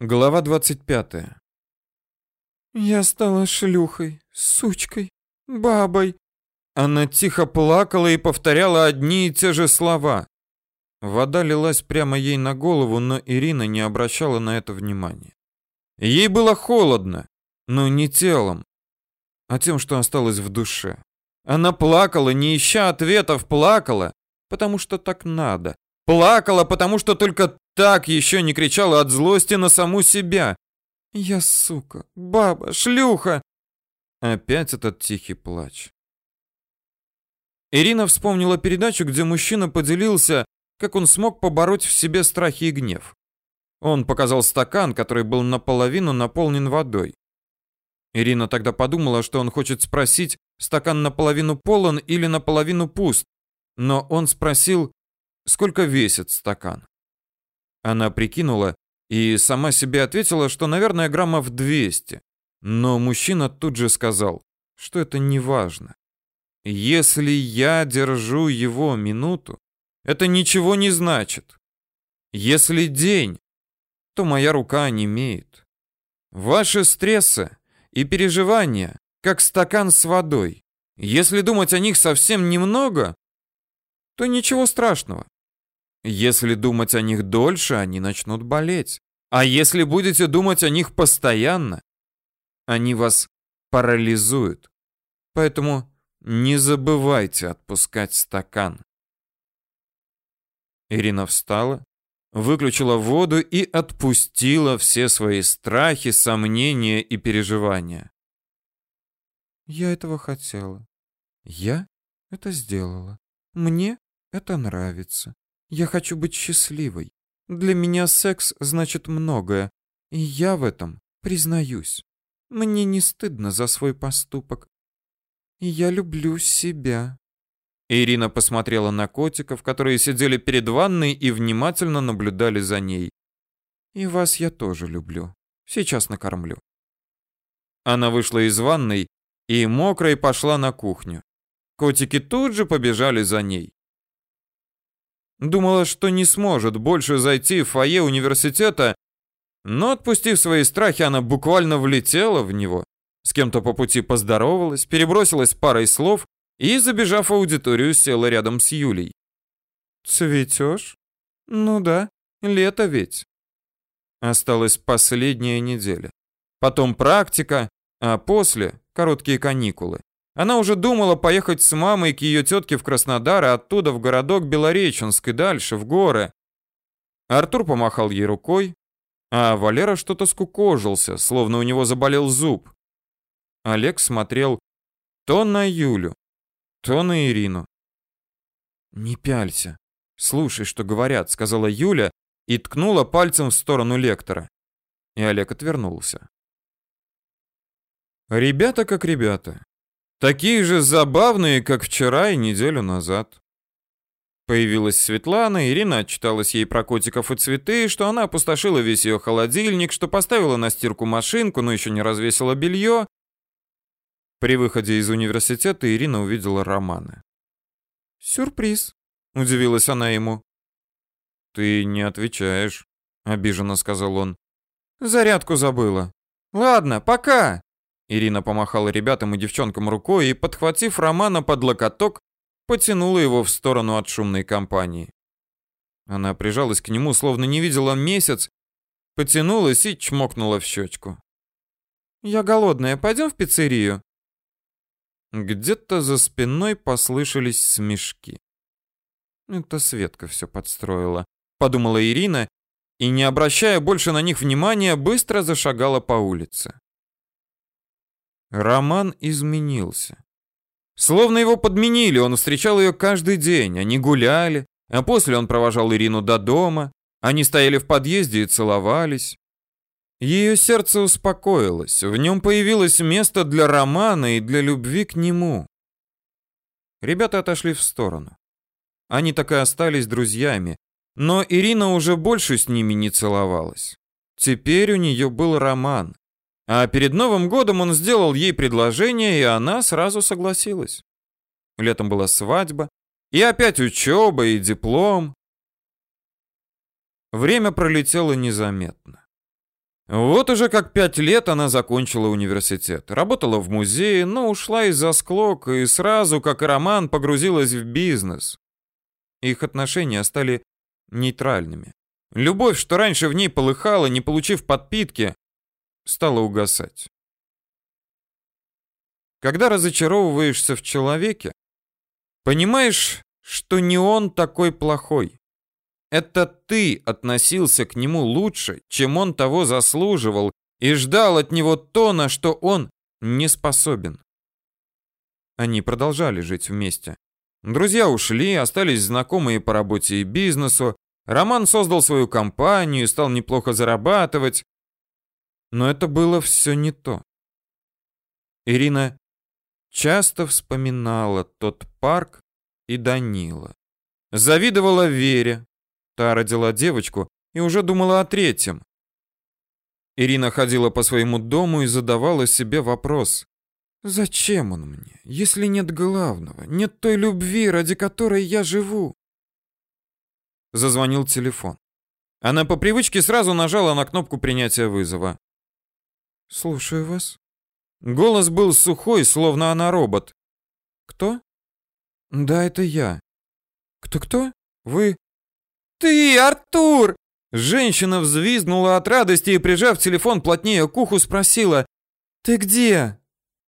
Глава 25. Я стала шлюхой, сучкой, бабой. Она тихо плакала и повторяла одни и те же слова. Вода лилась прямо ей на голову, но Ирина не обращала на это внимания. Ей было холодно, но не телом, а тем, что осталось в душе. Она плакала, не ища ответов, плакала, потому что так надо. Плакала, потому что только так еще не кричала от злости на саму себя. Я сука, баба, шлюха. Опять этот тихий плач. Ирина вспомнила передачу, где мужчина поделился, как он смог побороть в себе страхи и гнев. Он показал стакан, который был наполовину наполнен водой. Ирина тогда подумала, что он хочет спросить, стакан наполовину полон или наполовину пуст, но он спросил, сколько весит стакан. Она прикинула и сама себе ответила, что, наверное, граммов 200. Но мужчина тут же сказал, что это не важно. Если я держу его минуту, это ничего не значит. Если день, то моя рука онемеет. Ваши стрессы и переживания, как стакан с водой. Если думать о них совсем немного, то ничего страшного. Если думать о них дольше, они начнут болеть. А если будете думать о них постоянно, они вас парализуют. Поэтому не забывайте отпускать стакан. Ирина встала, выключила воду и отпустила все свои страхи, сомнения и переживания. Я этого хотела. Я это сделала. Мне это нравится. Я хочу быть счастливой. Для меня секс значит многое, и я в этом признаюсь. Мне не стыдно за свой поступок. Я люблю себя. Ирина посмотрела на котиков, которые сидели перед ванной и внимательно наблюдали за ней. И вас я тоже люблю. Сейчас накормлю. Она вышла из ванной и мокрай пошла на кухню. Котики тут же побежали за ней. Думала, что не сможет больше зайти в фойе университета, но, отпустив свои страхи, она буквально влетела в него. С кем-то по пути поздоровалась, перебросилась парой слов и, забежав в аудиторию, села рядом с Юлей. «Цветешь? Ну да, лето ведь». Осталась последняя неделя. Потом практика, а после — короткие каникулы. Она уже думала поехать с мамой к ее тетке в Краснодар, а оттуда в городок Белореченск и дальше, в горы. Артур помахал ей рукой, а Валера что-то скукожился, словно у него заболел зуб. Олег смотрел то на Юлю, то на Ирину. «Не пялься. Слушай, что говорят», — сказала Юля и ткнула пальцем в сторону лектора. И Олег отвернулся. Ребята как ребята. Такие же забавные, как вчера и неделю назад. Появилась Светлана, Ирина отчиталась ей про котиков и цветы, что она опустошила весь ее холодильник, что поставила на стирку машинку, но еще не развесила белье. При выходе из университета Ирина увидела Романа. «Сюрприз», — удивилась она ему. «Ты не отвечаешь», — обиженно сказал он. «Зарядку забыла. Ладно, пока». Ирина помахала ребятам и девчонкам рукой и, подхватив Романа под локоток, потянула его в сторону от шумной компании. Она прижалась к нему, словно не видела месяц, потянулась и чмокнула в щечку. «Я голодная, пойдем в пиццерию?» Где-то за спиной послышались смешки. «Это Светка все подстроила», — подумала Ирина, и, не обращая больше на них внимания, быстро зашагала по улице. Роман изменился. Словно его подменили, он встречал ее каждый день, они гуляли, а после он провожал Ирину до дома, они стояли в подъезде и целовались. Ее сердце успокоилось, в нем появилось место для Романа и для любви к нему. Ребята отошли в сторону. Они так и остались друзьями, но Ирина уже больше с ними не целовалась. Теперь у нее был роман. А перед Новым годом он сделал ей предложение, и она сразу согласилась. Летом была свадьба, и опять учеба и диплом. Время пролетело незаметно. Вот уже как пять лет она закончила университет. Работала в музее, но ушла из-за склок и сразу, как и Роман, погрузилась в бизнес. Их отношения стали нейтральными. Любовь, что раньше в ней полыхала, не получив подпитки, стала угасать. Когда разочаровываешься в человеке, понимаешь, что не он такой плохой. Это ты относился к нему лучше, чем он того заслуживал, и ждал от него то, на что он не способен. Они продолжали жить вместе. Друзья ушли, остались знакомые по работе и бизнесу. Роман создал свою компанию стал неплохо зарабатывать. Но это было все не то. Ирина часто вспоминала тот парк и Данила. Завидовала Вере, Та родила девочку и уже думала о третьем. Ирина ходила по своему дому и задавала себе вопрос. «Зачем он мне, если нет главного, нет той любви, ради которой я живу?» Зазвонил телефон. Она по привычке сразу нажала на кнопку принятия вызова. «Слушаю вас». Голос был сухой, словно она робот. «Кто?» «Да, это я». «Кто-кто? Вы...» «Ты, Артур!» Женщина взвизгнула от радости и, прижав телефон плотнее к уху, спросила. «Ты где?»